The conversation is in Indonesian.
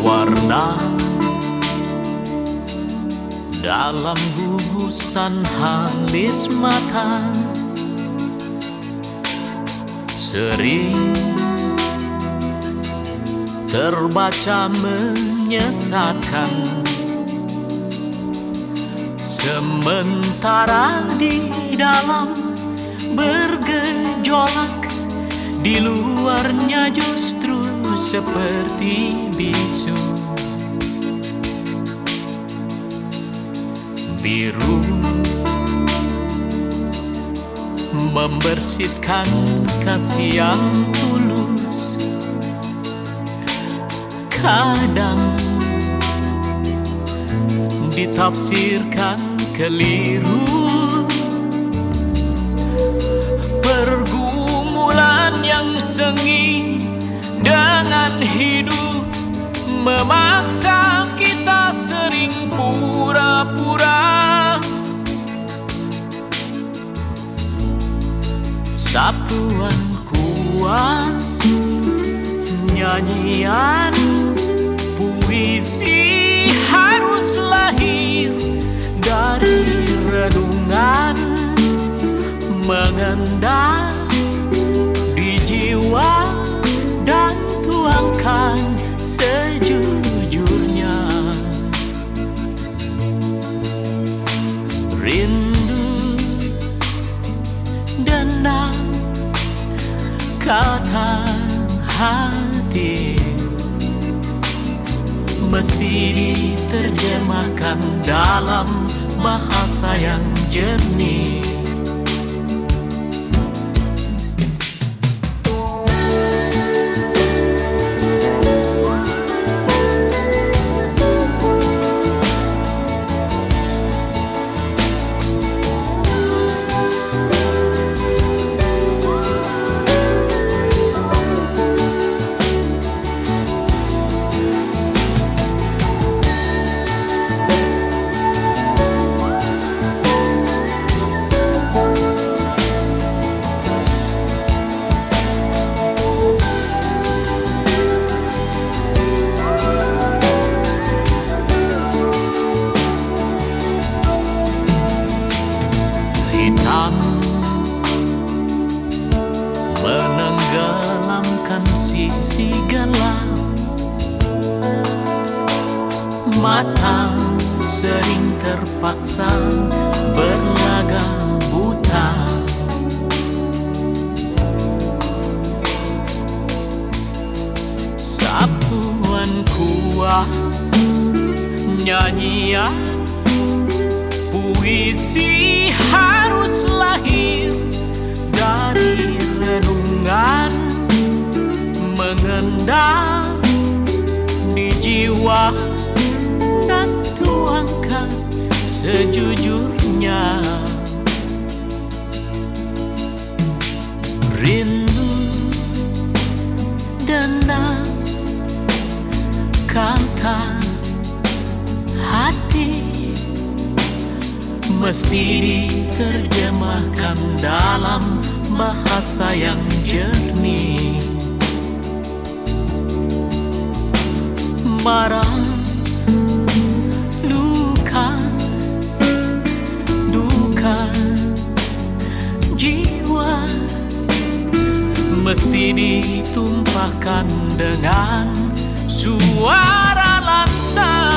Tenang dalam gugusan halis mata. Sering terbaca menyesatkan Sementara di dalam bergejolak Di luarnya justru seperti bisu. Biru Membersihkan kasih yang tulus. Kadang Ditafsirkan keliru. Pergumulan yang sengit memaksa kita sering pura-pura. Sapuan kuas nyanyian puisi harus lahir dari renungan mengendap di jiwa rindu dendam kata hati. Mesti diterjemahkan dalam bahasa yang jernih sisi gelap mata sering terpaksa berlaga buta. Sapuan kuas nyanyian puisi harus lahir mesti diterjemahkan dalam bahasa yang jernih. Marah luka duka jiwa mesti ditumpahkan dengan suara lantang